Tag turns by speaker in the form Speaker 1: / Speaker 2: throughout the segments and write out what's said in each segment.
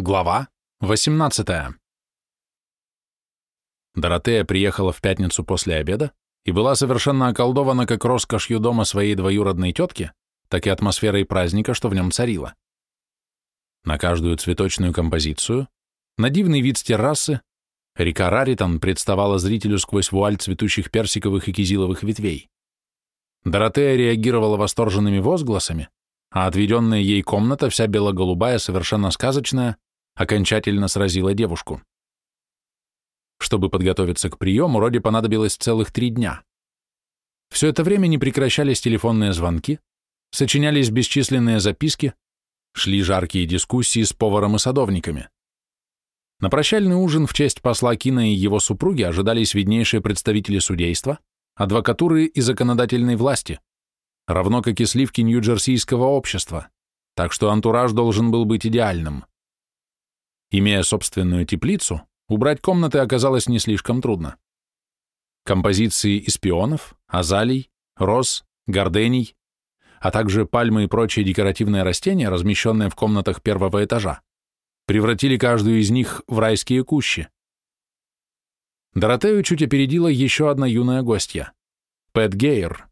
Speaker 1: Глава 18 Доротея приехала в пятницу после обеда и была совершенно околдована как роскошью дома своей двоюродной тетки, так и атмосферой праздника, что в нем царило. На каждую цветочную композицию, на дивный вид с террасы, река Раритон представала зрителю сквозь вуаль цветущих персиковых и кизиловых ветвей. Доротея реагировала восторженными возгласами, а отведенная ей комната, вся бело-голубая, совершенно сказочная, окончательно сразила девушку. Чтобы подготовиться к приему, Роди понадобилось целых три дня. Все это время не прекращались телефонные звонки, сочинялись бесчисленные записки, шли жаркие дискуссии с поваром и садовниками. На прощальный ужин в честь посла Кина и его супруги ожидались виднейшие представители судейства, адвокатуры и законодательной власти, равно как и сливки нью-джерсийского общества, так что антураж должен был быть идеальным. Имея собственную теплицу, убрать комнаты оказалось не слишком трудно. Композиции из пионов, азалий, роз, гордений, а также пальмы и прочие декоративные растения, размещенные в комнатах первого этажа, превратили каждую из них в райские кущи. Доротею чуть опередила еще одна юная гостья — Пэт Гейр.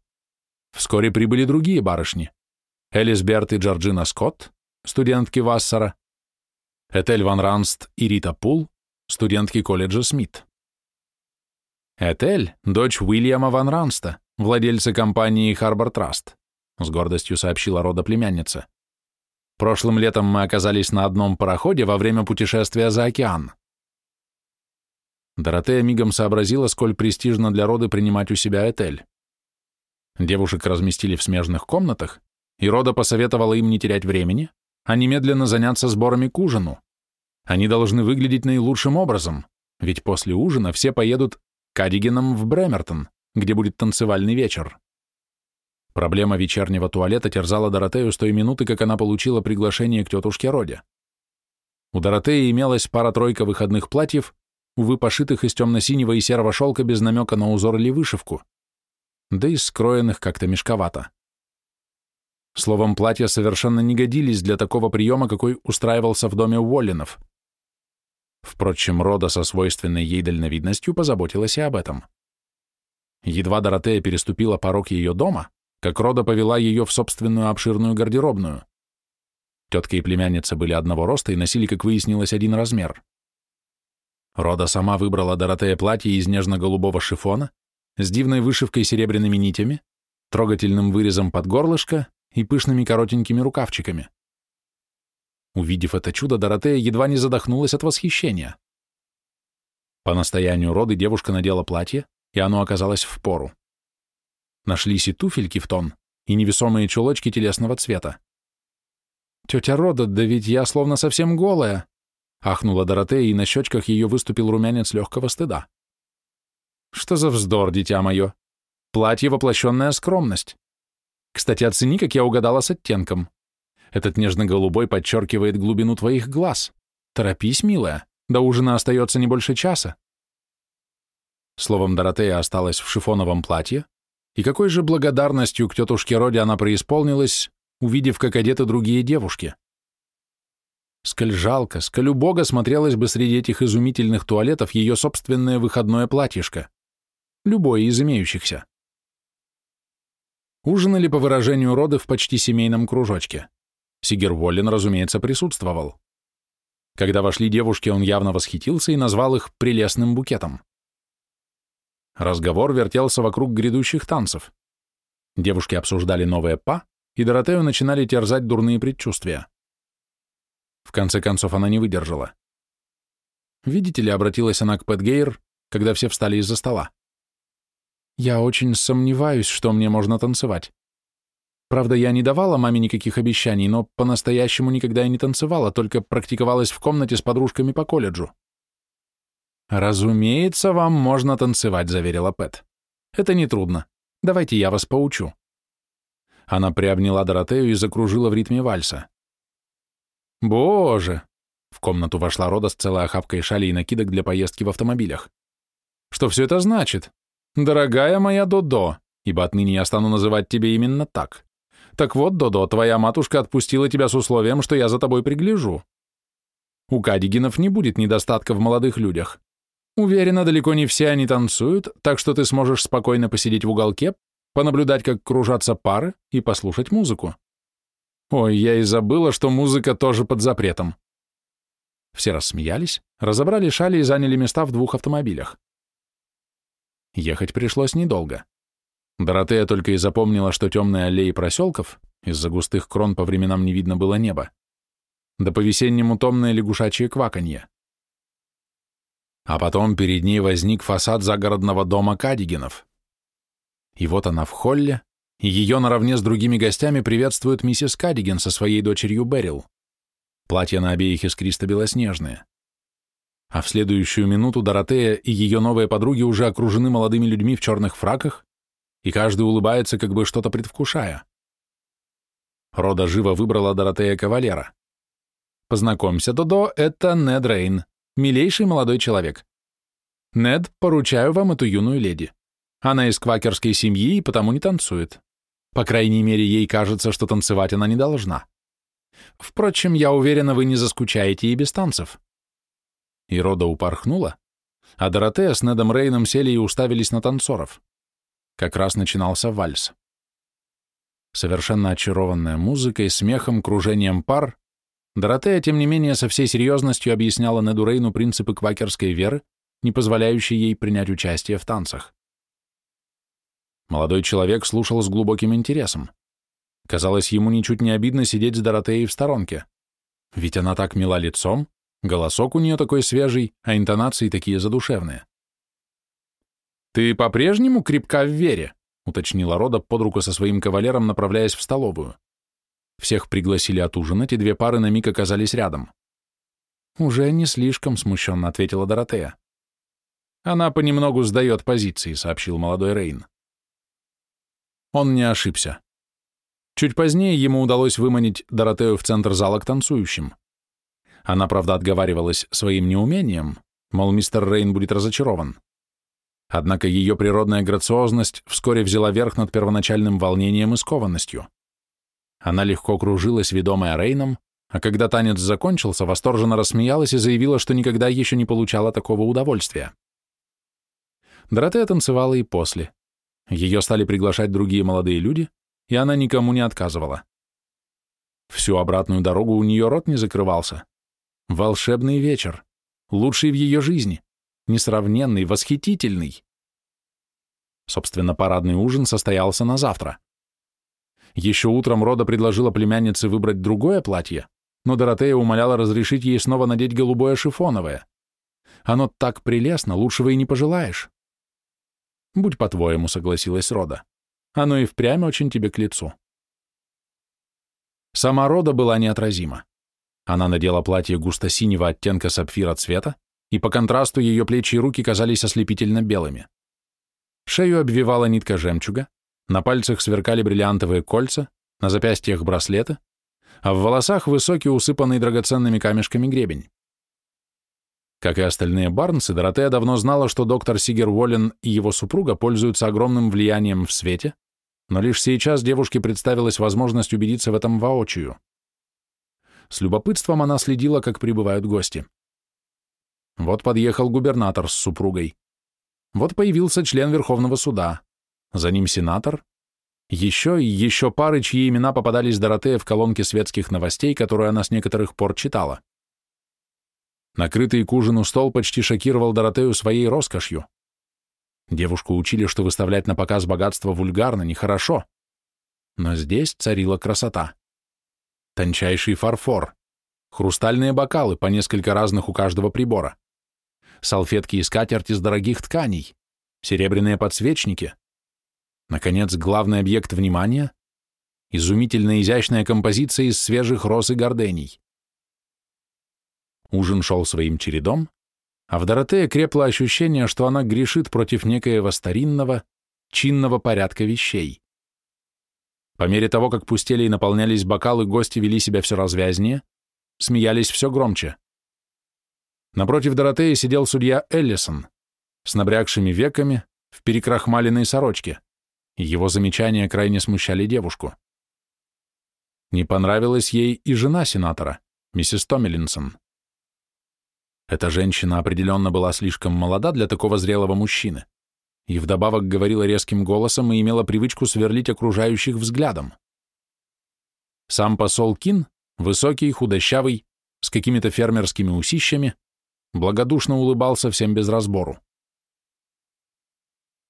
Speaker 1: Вскоре прибыли другие барышни — Элис Берт и Джорджина Скотт, студентки Вассера, Этель Ван Ранст и Рита Пул, студентки колледжа Смит. Этель – дочь Уильяма Ван Ранста, владельца компании Харбор Траст, с гордостью сообщила рода племянница. Прошлым летом мы оказались на одном пароходе во время путешествия за океан. Доротея мигом сообразила, сколь престижно для рода принимать у себя Этель. Девушек разместили в смежных комнатах, и рода посоветовала им не терять времени, а немедленно заняться сборами к ужину. Они должны выглядеть наилучшим образом, ведь после ужина все поедут к Адигенам в Бремертон, где будет танцевальный вечер. Проблема вечернего туалета терзала Доротею с той минуты, как она получила приглашение к тетушке Роде. У Доротеи имелась пара-тройка выходных платьев, увы, пошитых из темно-синего и серого шелка без намека на узор или вышивку, да и скроенных как-то мешковато. Словом, платья совершенно не годились для такого приема, какой устраивался в доме Уоллинов. Впрочем, Рода со свойственной ей дальновидностью позаботилась и об этом. Едва Доротея переступила порог ее дома, как Рода повела ее в собственную обширную гардеробную. Тетка и племянница были одного роста и носили, как выяснилось, один размер. Рода сама выбрала Доротея платье из нежно-голубого шифона с дивной вышивкой серебряными нитями, трогательным вырезом под горлышко и пышными коротенькими рукавчиками. Увидев это чудо, Доротея едва не задохнулась от восхищения. По настоянию роды девушка надела платье, и оно оказалось в пору. Нашлись и туфельки в тон, и невесомые чулочки телесного цвета. «Тетя Рода, да ведь я словно совсем голая!» — ахнула Доротея, и на щечках ее выступил румянец легкого стыда. «Что за вздор, дитя мое? Платье — воплощенная скромность. Кстати, оцени, как я угадала с оттенком. Этот нежно-голубой подчеркивает глубину твоих глаз. Торопись, милая, до ужина остается не больше часа. Словом, Доротея осталась в шифоновом платье, и какой же благодарностью к тетушке Роде она преисполнилась, увидев, как одеты другие девушки. Сколь жалко, сколь убого смотрелось бы среди этих изумительных туалетов ее собственное выходное платьишко. Любое из имеющихся. Ужинали по выражению рода в почти семейном кружочке. Сигер Воллин, разумеется, присутствовал. Когда вошли девушки, он явно восхитился и назвал их прелестным букетом. Разговор вертелся вокруг грядущих танцев. Девушки обсуждали новое па, и Доротею начинали терзать дурные предчувствия. В конце концов она не выдержала. Видите ли, обратилась она к Пэтгейр, когда все встали из-за стола. Я очень сомневаюсь, что мне можно танцевать. Правда, я не давала маме никаких обещаний, но по-настоящему никогда и не танцевала, только практиковалась в комнате с подружками по колледжу. «Разумеется, вам можно танцевать», — заверила Пэт. «Это нетрудно. Давайте я вас поучу». Она приобняла Доротею и закружила в ритме вальса. «Боже!» — в комнату вошла Рода с целой охапкой шали и накидок для поездки в автомобилях. «Что все это значит?» «Дорогая моя Додо, ибо отныне я стану называть тебя именно так. Так вот, Додо, твоя матушка отпустила тебя с условием, что я за тобой пригляжу». У Кадигинов не будет недостатка в молодых людях. Уверена, далеко не все они танцуют, так что ты сможешь спокойно посидеть в уголке, понаблюдать, как кружатся пары, и послушать музыку. Ой, я и забыла, что музыка тоже под запретом. Все рассмеялись, разобрали шали и заняли места в двух автомобилях. Ехать пришлось недолго. Доротея только и запомнила, что темные аллеи проселков, из-за густых крон по временам не видно было неба, да по-весеннему томное лягушачье кваканье. А потом перед ней возник фасад загородного дома Кадигинов. И вот она в холле, и ее наравне с другими гостями приветствует миссис Кадиген со своей дочерью Берил. Платья на обеих искристо-белоснежные. А в следующую минуту Доротея и ее новые подруги уже окружены молодыми людьми в черных фраках, и каждый улыбается, как бы что-то предвкушая. Рода живо выбрала Доротея кавалера. «Познакомься, Додо, это Нед Рейн, милейший молодой человек. Нед, поручаю вам эту юную леди. Она из квакерской семьи и потому не танцует. По крайней мере, ей кажется, что танцевать она не должна. Впрочем, я уверена, вы не заскучаете и без танцев. И Рода упорхнула, а Доротея с Недом Рейном сели и уставились на танцоров. Как раз начинался вальс. Совершенно очарованная музыкой, смехом, кружением пар, Доротея, тем не менее, со всей серьезностью объясняла Неду Рейну принципы квакерской веры, не позволяющие ей принять участие в танцах. Молодой человек слушал с глубоким интересом. Казалось, ему ничуть не обидно сидеть с Доротеей в сторонке. Ведь она так мила лицом, голосок у нее такой свежий, а интонации такие задушевные. «Ты по-прежнему крепка в вере?» — уточнила Рода под руку со своим кавалером, направляясь в столовую. Всех пригласили отужинать, и две пары на миг оказались рядом. «Уже не слишком», — смущенно ответила Доротея. «Она понемногу сдает позиции», — сообщил молодой Рейн. Он не ошибся. Чуть позднее ему удалось выманить Доротею в центр зала к танцующим. Она, правда, отговаривалась своим неумением, мол, мистер Рейн будет разочарован. Однако ее природная грациозность вскоре взяла верх над первоначальным волнением и скованностью. Она легко кружилась, ведомая Рейном, а когда танец закончился, восторженно рассмеялась и заявила, что никогда еще не получала такого удовольствия. Доротея танцевала и после. Ее стали приглашать другие молодые люди, и она никому не отказывала. Всю обратную дорогу у нее рот не закрывался. Волшебный вечер, лучший в ее жизни, несравненный, восхитительный. Собственно, парадный ужин состоялся на завтра. Еще утром Рода предложила племяннице выбрать другое платье, но Доротея умоляла разрешить ей снова надеть голубое шифоновое. Оно так прелестно, лучшего и не пожелаешь. «Будь по-твоему», — согласилась Рода. «Оно и впрямь очень тебе к лицу». Сама Рода была неотразима. Она надела платье густо-синего оттенка сапфира цвета, и по контрасту ее плечи и руки казались ослепительно белыми. Шею обвивала нитка жемчуга, на пальцах сверкали бриллиантовые кольца, на запястьях браслеты, а в волосах высокий, усыпанный драгоценными камешками гребень. Как и остальные Барнсы, Доротея давно знала, что доктор Сигер Уоллен и его супруга пользуются огромным влиянием в свете, но лишь сейчас девушке представилась возможность убедиться в этом воочию. С любопытством она следила, как прибывают гости. Вот подъехал губернатор с супругой. Вот появился член Верховного суда. За ним сенатор. Еще и еще пары, чьи имена попадались Доротея в колонке светских новостей, которую она с некоторых пор читала. Накрытый к ужину стол почти шокировал Доротею своей роскошью. Девушку учили, что выставлять на показ богатство вульгарно, нехорошо. Но здесь царила красота. Тончайший фарфор, хрустальные бокалы, по несколько разных у каждого прибора, салфетки и скатерть из дорогих тканей, серебряные подсвечники. Наконец, главный объект внимания — изумительно изящная композиция из свежих роз и гордений. Ужин шел своим чередом, а в Доротее крепло ощущение, что она грешит против некоего старинного, чинного порядка вещей. По мере того, как пустели и наполнялись бокалы, гости вели себя все развязнее, смеялись все громче. Напротив Доротеи сидел судья Эллисон с набрякшими веками в перекрахмаленной сорочке, его замечания крайне смущали девушку. Не понравилась ей и жена сенатора, миссис Томилинсон. Эта женщина определенно была слишком молода для такого зрелого мужчины и вдобавок говорила резким голосом и имела привычку сверлить окружающих взглядом. Сам посол Кин, высокий, худощавый, с какими-то фермерскими усищами, благодушно улыбался всем без разбору.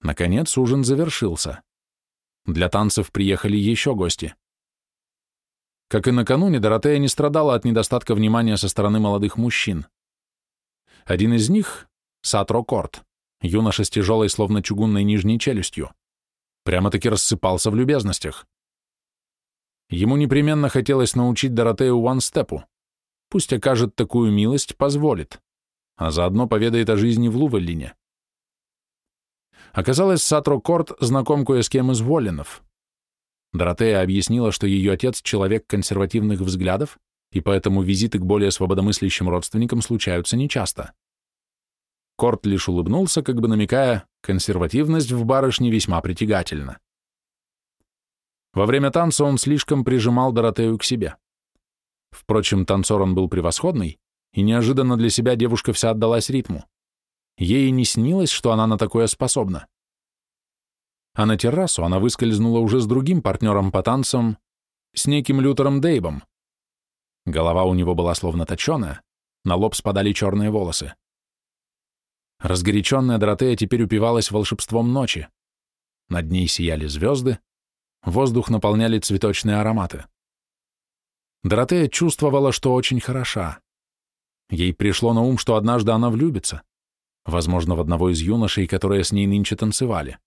Speaker 1: Наконец ужин завершился. Для танцев приехали еще гости. Как и накануне, Доротея не страдала от недостатка внимания со стороны молодых мужчин. Один из них, Сатро Корт, юноша с тяжелой, словно чугунной нижней челюстью, прямо-таки рассыпался в любезностях. Ему непременно хотелось научить Доротею ванстепу. Пусть окажет такую милость, позволит, а заодно поведает о жизни в Лувеллине. Оказалось, Сатро Корт знаком кое с кем из Волинов. Доротея объяснила, что ее отец — человек консервативных взглядов, и поэтому визиты к более свободомыслящим родственникам случаются нечасто. Корт лишь улыбнулся, как бы намекая, консервативность в барышне весьма притягательна. Во время танца он слишком прижимал Доротею к себе. Впрочем, танцор он был превосходный, и неожиданно для себя девушка вся отдалась ритму. Ей не снилось, что она на такое способна. А на террасу она выскользнула уже с другим партнером по танцам, с неким Лютером Дейбом. Голова у него была словно точеная, на лоб спадали черные волосы. Разгоряченная Доротея теперь упивалась волшебством ночи. Над ней сияли звезды, воздух наполняли цветочные ароматы. Доротея чувствовала, что очень хороша. Ей пришло на ум, что однажды она влюбится, возможно, в одного из юношей, которые с ней нынче танцевали.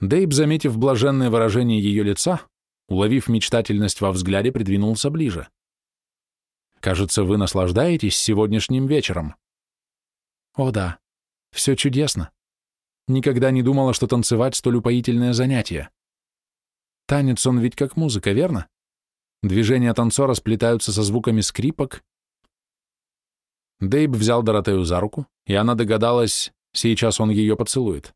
Speaker 1: Дейб, заметив блаженное выражение ее лица, уловив мечтательность во взгляде, придвинулся ближе. «Кажется, вы наслаждаетесь сегодняшним вечером», о да, все чудесно. Никогда не думала, что танцевать столь упоительное занятие. Танец он ведь как музыка, верно? Движения танцора сплетаются со звуками скрипок. Дейб взял Доротею за руку, и она догадалась, сейчас он ее поцелует.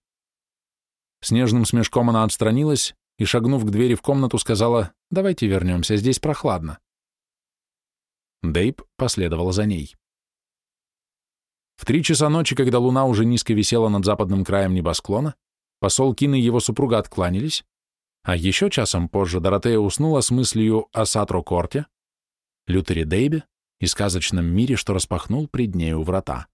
Speaker 1: С нежным смешком она отстранилась и, шагнув к двери в комнату, сказала, «Давайте вернемся, здесь прохладно». Дейб последовал за ней. В три часа ночи, когда луна уже низко висела над западным краем небосклона, посол Кин и его супруга откланялись, а еще часом позже Доротея уснула с мыслью о Сатро Корте, Лютере Дейбе и сказочном мире, что распахнул пред нею врата.